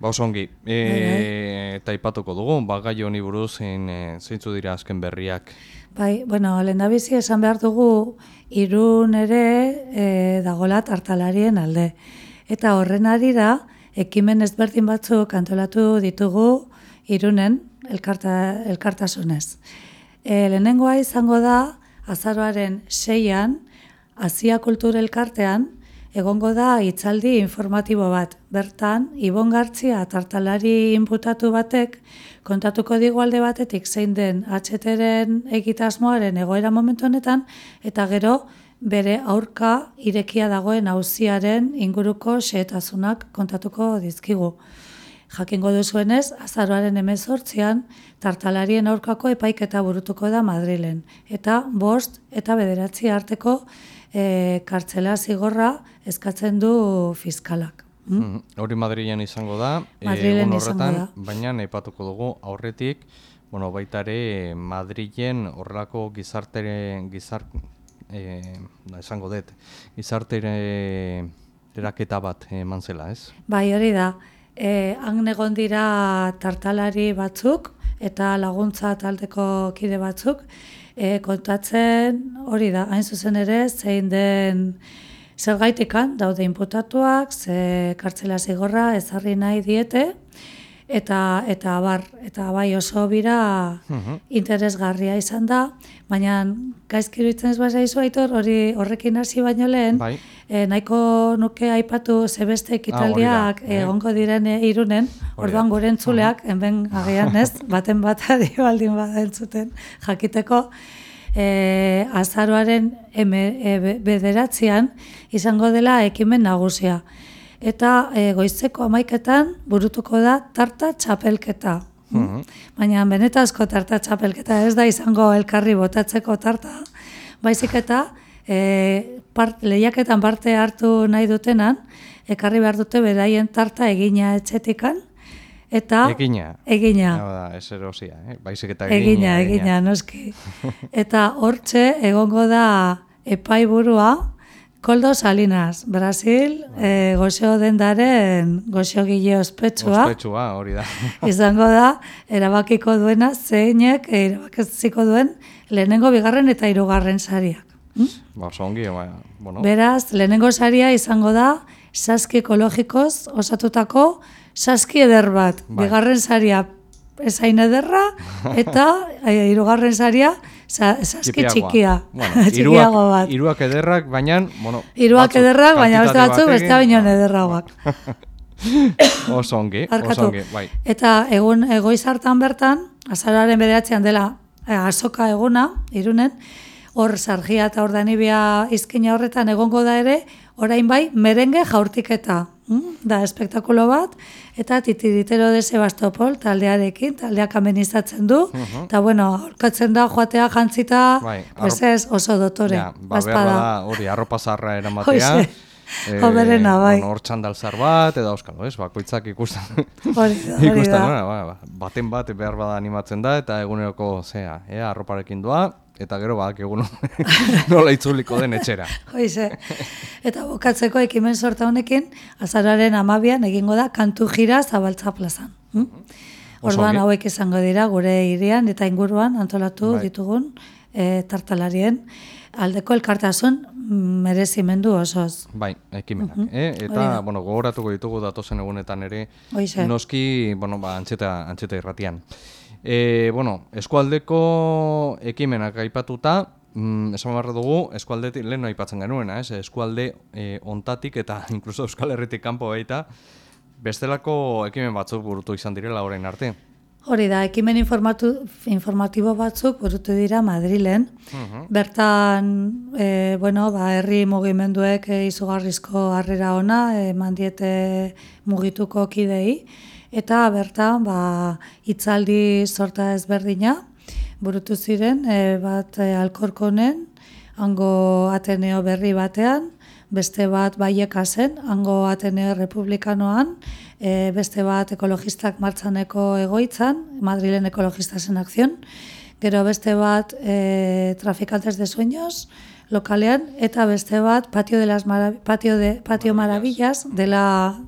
Ba oso ongi. Bai, E, eta ipatuko dugu, ba gai honi buruz zein, e, zeintzu dira azken berriak. Bai, bueno, lehendabizi esan behar dugu irun ere e, dagola tartalarien alde. Eta horren arira, ekimen ezberdin batzuk antolatu ditugu irunen elkarta, elkartasunez. E, lehenengoa izango da, azaroaren seian, Azia Kultur Elkartean, egongo da hitzaldi informatibo bat. Bertan, Ibon Gartzia tartalari inputatu batek kontatuko digu alde batetik zein den HTren egitasmoaren egoera momentu honetan eta gero bere aurka irekia dagoen auziaren inguruko xehetasunak kontatuko dizkigu. Jakingo duzuenez, azaroaren emezortzian, tartalarien aurkako epaiketa burutuko da Madrilen. Eta bost eta bederatzi arteko e, kartzela zigorra eskatzen du fiskalak. Mm? Mhm. Hori Madrilen izango da, e, Madrilen izango horretan, da. baina aipatuko dugu aurretik, bueno, baita ere Madrilen horrelako gizartere gizar da, esango dut, gizartere eraketa bat eman zela, ez? Bai, hori da. E, han egon dira tartalari batzuk eta laguntza taldeko kide batzuk e, kontatzen hori da, hain zuzen ere, zein den zergaitikan daude inputatuak, ze kartzela zigorra ezarri nahi diete, eta eta bar eta bai oso bira interesgarria izan da, baina gaizki iruditzen ez bazaizu aitor hori horrekin hasi baino lehen, Bai. eh, nahiko nuke aipatu zebeste ekitaldiak Ah, da, eh. egongo diren eh, irunen, orduan gure entzuleak, hemen agian ez, baten bat ari baldin bada entzuten jakiteko, e, azaroaren eme, e, be- bederatzean izango dela ekimen nagusia. Eta e, goizeko amaiketan burutuko da tarta txapelketa. Baina benetazko tarta txapelketa ez da izango elkarri botatzeko tarta, baizik eta e, part, lehiaketan parte hartu nahi dutenan, ekarri behar dute beraien tarta egina etxetikan, eta Egina. egina. Hau da, ez erosia, eh? Baizik eta Egina, egina, noski. Eta hortze egongo da epaiburua Koldo Salinas, Brasil, e, goxo dendaren goxo gile ospetsua. Ospetsua, hori da. Izango da, erabakiko duena zeinek erabakiziko duen lehenengo, bigarren eta hirugarren sariak. ba, oso ongi, ba, bueno, Beraz, lehenengo saria izango da, saski ekologikoz osatutako saski eder bat. Bai. Bigarren saria esain ederra, eta e, hirugarren saria sa, saski txipiagoa. txikia. Bueno, txikiago bat. hiruak ederrak, baina, bueno, Hiruak batzuk ederrak, baina beste batzuk beste baino ederragoak. Oso ongi, oso Barkatu. ongi, bai. Eta egun egoiz hartan bertan, azararen bederatzean dela e, azoka eguna, irunen, hor sargia eta hor danibia izkina horretan egongo da ere, orain bai, merenge jaurtiketa. Da, espektakulo bat, eta titiritero de Sebastopol taldearekin, taldeak amenizatzen du, eta bueno, aurkatzen da joatea jantzita, Bai, pues ez, oso dotore, Ja, ba, bazpada. hori arropa zarra eramatea. Hoxe. Hoberena, bai. Bueno, hor txandalzar bat, edo euskalo, ez? Bakoitzak ikusten. Hori da, hori ikusten, da. bueno, ba, ba, baten bat behar bada animatzen da, eta eguneroko, zea, eh, arroparekin doa, eta gero bak egun nola itzuliko den etxera. Hoize. Eta bukatzeko ekimen sorta honekin, azararen amabian egingo da kantu jira zabaltza plazan. Hm? Orduan hauek izango dira gure hirian eta inguruan antolatu Bai. ditugun e, tartalarien aldeko elkartasun mm, merezimendu osoz. Bai, ekimenak, eh? Hori Eta, da. bueno, gogoratuko ditugu datozen egunetan ere, Hoize. noski, bueno, ba, antxeta, antxeta irratian. E, bueno, eskualdeko ekimenak aipatuta, mm, esan behar dugu, eskualdetik lehen aipatzen genuena, ez? Eskualde e, ontatik eta inkluso Euskal Herritik kanpo baita, bestelako ekimen batzuk burutu izan direla orain arte. Hori da, ekimen informatu, informatibo batzuk burutu dira Madrilen. Bertan, e, bueno, ba, herri mugimenduek e, izugarrizko harrera ona eman diete mugituko kidei. Eta bertan, ba, hitzaldi sorta ezberdina burutu ziren, e, bat e, alkorkonen, hango Ateneo berri batean, beste bat baieka zen, hango Ateneo republikanoan, e, beste bat ekologistak martzaneko egoitzan, Madrilen ekologistasen akzion, gero beste bat e, trafikantes de sueños lokalean, eta beste bat patio, de las Marav patio, de, patio maravillas. Dela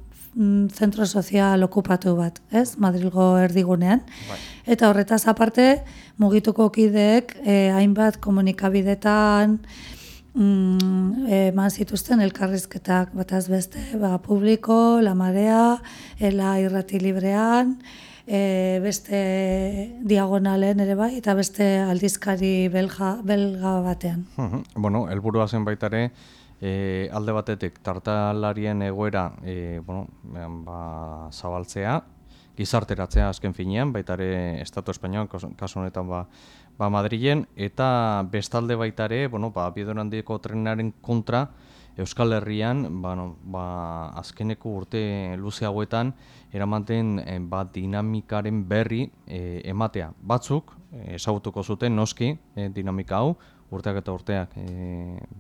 zentro sozial okupatu bat, ez? Madrilgo erdigunean. Eta horretaz aparte, mugituko kideek eh, hainbat komunikabidetan mm, eman zituzten elkarrizketak bataz beste, ba, publiko, la marea, ela irrati librean, e, beste diagonalen ere bai, eta beste aldizkari belga, belga batean. Mhm. Bueno, helburua zen baita ere, e, alde batetik tartalarien egoera e, bueno, ba, zabaltzea, gizarteratzea azken finean, baita ere Estatu Espainoan, kasu honetan ba, ba Madrilen, eta bestalde baita ere, bueno, ba, handiko trenaren kontra, Euskal Herrian, bueno, ba, azkeneko urte luze hauetan, eramaten eh, ba, dinamikaren berri eh, ematea. Batzuk, ezagutuko zuten noski eh, dinamika hau, urteak eta urteak e,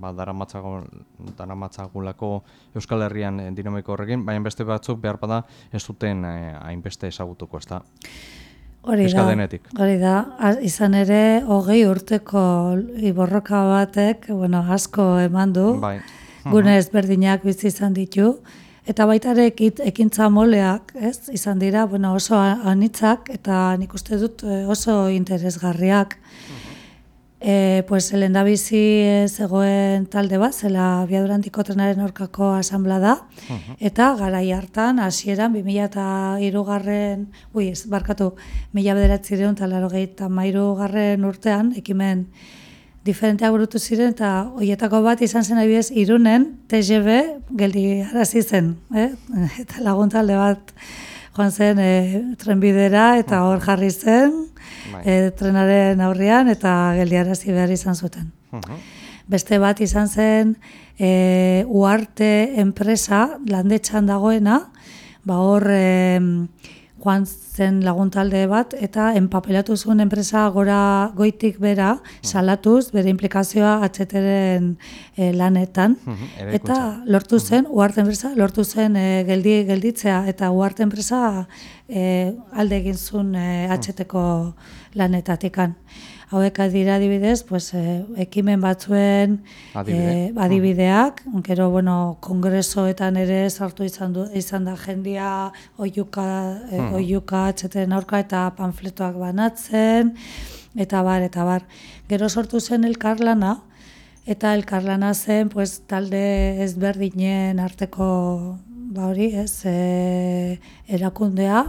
ba, daramatzagulako Euskal Herrian e, dinamiko horrekin, baina beste batzuk behar bada ez duten e, hainbeste ezagutuko, ez da? Hori da, hori da, izan ere hogei urteko iborroka batek, bueno, asko eman du, Bai. gune ezberdinak bizi izan ditu, eta baita ere ekintza moleak, ez, izan dira, bueno, oso anitzak, eta nik uste dut eh, oso interesgarriak. E, pues, lehendabizi eh, zegoen talde bat, zela abiadurantiko trenaren aurkako asamblea da, eta garai hartan, hasieran 2003 garren, ui, ez, barkatu, mila bederatzireun eta laro garren urtean, ekimen diferenteak burutu ziren, eta hoietako bat izan zen adibidez irunen TGB geldi arazi zen, eh? eta lagun talde bat joan zen e, trenbidera eta hor jarri zen, Bai. e, trenaren aurrean eta geldiarazi behar izan zuten. Mhm. Beste bat izan zen e, uarte enpresa landetxan dagoena, ba hor e, joan zen laguntalde bat eta enpapelatu zuen enpresa gora goitik bera salatuz bere implikazioa atxeteren e, lanetan. Mhm, Eta lortu zen, uarte enpresa, lortu zen e, geldi, gelditzea, eta uarte enpresa e, alde egin zuen e, atxeteko lanetatikan. Hauek dira adibidez, pues, e, ekimen batzuen Adibide. e, adibideak, gero, bueno, kongresoetan ere sartu izan, du, izan da jendia oiuka, e, oiuka atxeteren aurka eta panfletoak banatzen, eta bar, eta bar. Gero sortu zen elkarlana, Eta elkarlana zen, pues, talde ezberdinen arteko, ba hori, ez, e, erakundea,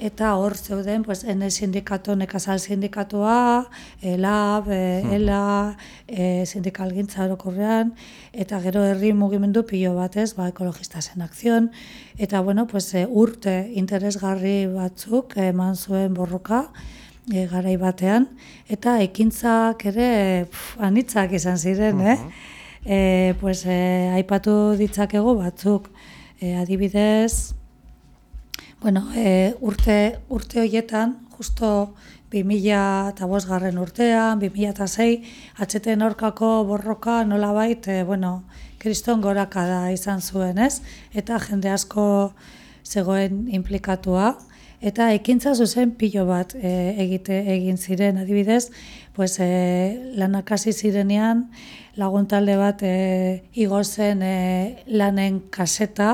eta hor zeuden, pues, ene sindikato, nekazal sindikatua, ELAB, e, ELA, e, sindikal gintza orokorrean, eta gero herri mugimendu pilo bat, ez, ba, ekologistas en akzion, eta, bueno, pues, e, urte interesgarri batzuk eman zuen borroka, e, garai batean, eta ekintzak ere pf, anitzak izan ziren, eh? E, pues, e, aipatu ditzakegu batzuk, e, adibidez, bueno, e, urte, urte horietan, justo 2000 eta garren urtean, 2006, atxeten aurkako borroka nolabait, e, bueno, kriston gorakada izan zuen, ez? Eta jende asko zegoen implikatua, eta ekintza zuzen pilo bat e, egite egin ziren adibidez, pues e, lanak hasi zirenean laguntalde bat e, igo zen e, lanen kaseta,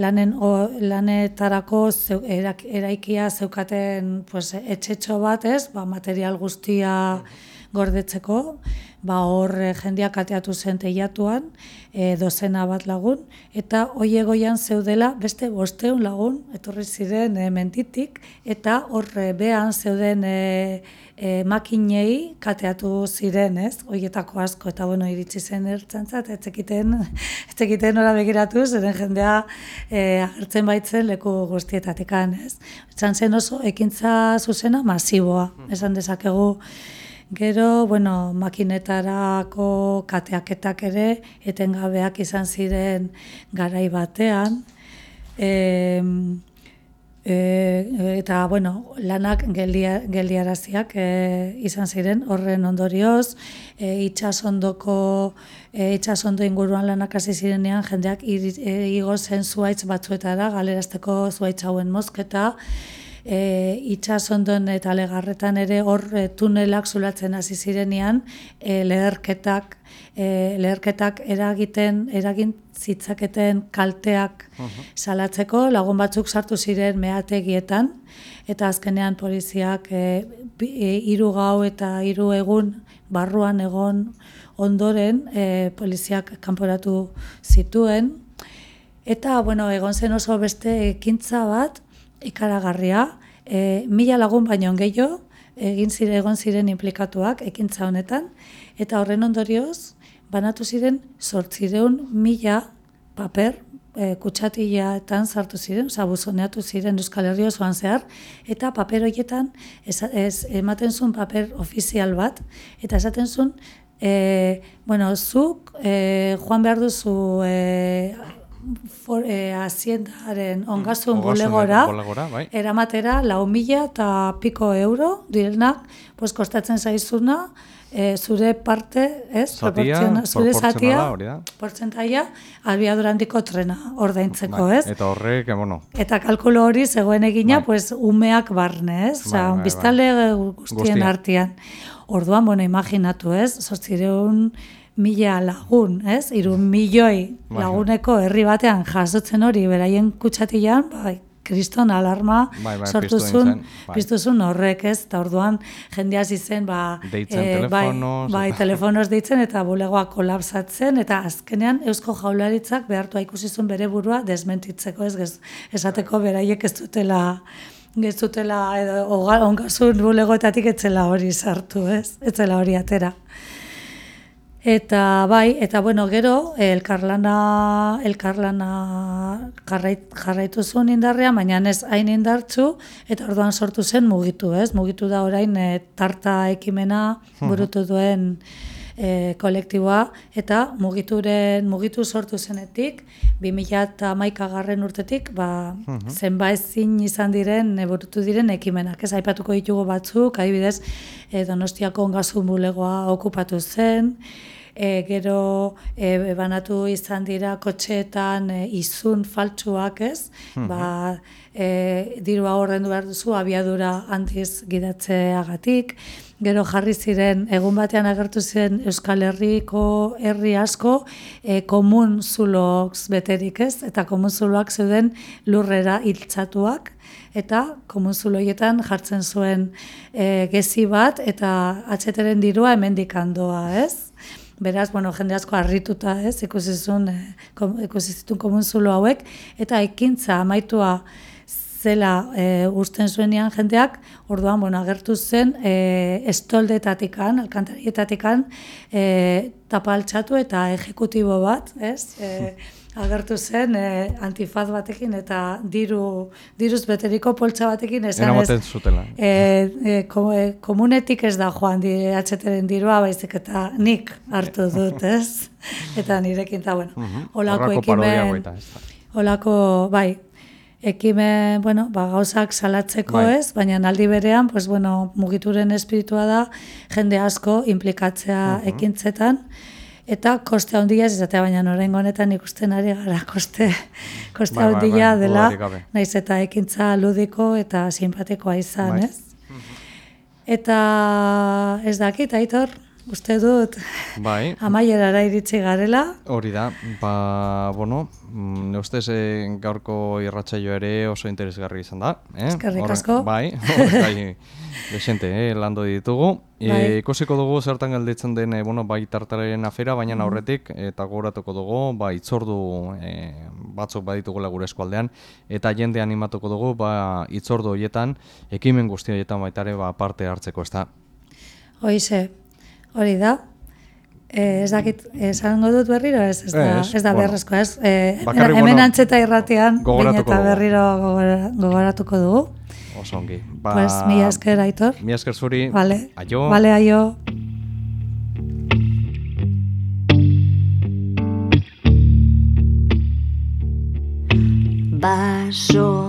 lanen o, lanetarako zeu, erak, eraikia zeukaten pues, etxetxo bat, ez, ba, material guztia gordetzeko, ba hor e, jendeak kateatu zen teilatuan, e, dozena bat lagun, eta hoi egoian zeudela beste bosteun lagun, etorri ziren e, mentitik, eta hor behan zeuden e, e, makinei kateatu ziren, ez? Hoietako asko eta bueno, iritsi zen ertzantzat, etzekiten etzekiten ora begiratu, zeren jendea e, agertzen baitzen leku guztietatekan, ez? Etzan zen oso ekintza zuzena masiboa, esan dezakegu. Gero, bueno, makinetarako kateaketak ere etengabeak izan ziren garai batean. E, E, eta, bueno, lanak geldia, geldiaraziak e, izan ziren, horren ondorioz, e, itxasondoko, e, itxasondo inguruan lanak hasi zirenean, jendeak e, igo zen zuaitz batzuetara, galerazteko zuaitz hauen mozketa, e, itxasondon eta legarretan ere hor e, tunelak zulatzen hasi zirenean, e, leherketak, e, leherketak eragiten, eragin zitzaketen kalteak salatzeko, lagun batzuk sartu ziren mehategietan, eta azkenean poliziak e, e, hiru gau eta hiru egun barruan egon ondoren e, poliziak kanporatu zituen, Eta, bueno, egon zen oso beste ekintza bat, ikaragarria, e, mila lagun baino gehiago, egin zire, egon ziren implikatuak ekintza honetan, eta horren ondorioz, banatu ziren sortzireun mila paper e, kutsatileetan sartu ziren, oza, buzoneatu ziren Euskal Herri osoan zehar, eta paper horietan ez, ez, ematen zuen paper ofizial bat, eta esaten zuen, e, bueno, zuk e, joan behar duzu e, for, e, haziendaren ongasun Ongasun bulegora, bai. eramatera lau mila eta piko euro direnak, pues, kostatzen zaizuna, e, zure parte, ez? Zatia, zure zatia, portzentaia, abiadura handiko trena ordaintzeko, Bai, ez? Eta horrek, eh, bueno, Eta kalkulo hori zegoen egina, Bai. pues, umeak barne, ez? Bai, bai, bai. biztanle guztien Guztien. artean. Orduan, bueno, imaginatu, ez? Zortzireun mila lagun, ez? Irun milioi Bai. laguneko herri batean jasotzen hori beraien kutsatilan, bai, kriston alarma Bai, bai, sortu zuen, bai. piztu zuen horrek, ez? Eta orduan jendea hasi zen, ba, Deitzen eh, bai, telefonoz, bai, eta- telefonoz deitzen eta bulegoak kolapsatzen eta azkenean Eusko Jaurlaritzak behartu ikusi zuen bere burua desmentitzeko, ez esateko beraiek ez dutela ez dutela edo ongasun bulegoetatik etzela hori sartu, ez? Etzela hori atera. Eta bai, eta bueno, gero elkarlana elkarlana jarrait, jarraitu zuen indarrean, baina ez hain indartzu eta orduan sortu zen mugitu, ez? Mugitu da orain eh, tarta ekimena burutu duen e, kolektiboa eta mugituren mugitu sortu zenetik 2011 garren urtetik ba zenbaezin izan diren e, burutu diren ekimenak ez? Aipatuko ditugu batzuk adibidez e, Donostiako ongasun bulegoa okupatu zen e, gero e, banatu izan dira kotxeetan e, izun faltsuak ez? Ba e, dirua ordendu behar duzu abiadura handiz gidatzeagatik. Gero jarri ziren, egun batean agertu zen Euskal Herriko herri asko e, komun zuloks beterik ez, eta komun zuloak zeuden lurrera hiltzatuak, eta komun zuloietan jartzen zuen e, gezi bat, eta atxeteren dirua hemendik handoa ez. Beraz, bueno, jende asko harrituta, ez, ikusi zuen, e, kom, ikusi zituen komun zulo hauek, eta ekintza amaitua zela e, usten zuenean jendeak, orduan, bueno, agertu zen e, estoldetatikan, alkantarietatikan, e, tapaltxatu eta ejekutibo bat, ez? E, agertu zen e, antifaz batekin eta diru, diruz beteriko poltsa batekin esan ez. zutela. E, e, ko- e, komunetik ez da joan di, atxeteren dirua, baizik eta nik hartu dut, ez? Eta nirekin, eta bueno, olako Horrako parodia ekimen, baita, ez da. olako, bai, ekimen, bueno, ba, gauzak salatzeko Bai. ez, baina aldi berean, pues, bueno, mugituren espiritua da jende asko implikatzea ekintzetan, eta koste handia ez izatea, baina oraingo honetan ikusten ari gara koste, koste Bai, bai, handia bai, dela, dudarik gabe. naiz eta ekintza ludiko eta simpatikoa izan, Bai. ez? Eta ez dakit, aitor, uste dut Bai, amaierara iritsi garela, hori da, ba, bueno, mm, ne ustez eh, gaurko irratsaio ere oso interesgarri izan da. Eh? Eskerrik asko. Bai, bai, desente, eh, lando ditugu. E, Bai. ikusiko dugu zertan gelditzen den, eh, bueno, bai tartaren afera, baina Mm. aurretik, eta gogoratuko dugu, ba, itzordu eh, batzuk baditugula gure eskualdean, eta jende animatuko dugu, ba, itzordu horietan, ekimen guzti horietan baita ere, ba, parte hartzeko, ez da. Hoize, hori da. E, ez dakit, esango dut berriro, ez, ez da, Ez, ez da bueno. beharrezko, ez. E, Bakarrik, hemen bueno, antzeta irratian, gogoratuko eta berriro gogora- gogoratuko dugu. Oso ongi. Ba, Pues, mila esker, Aitor. Mila esker zuri. Vale. Aio. Vale, aio. Baso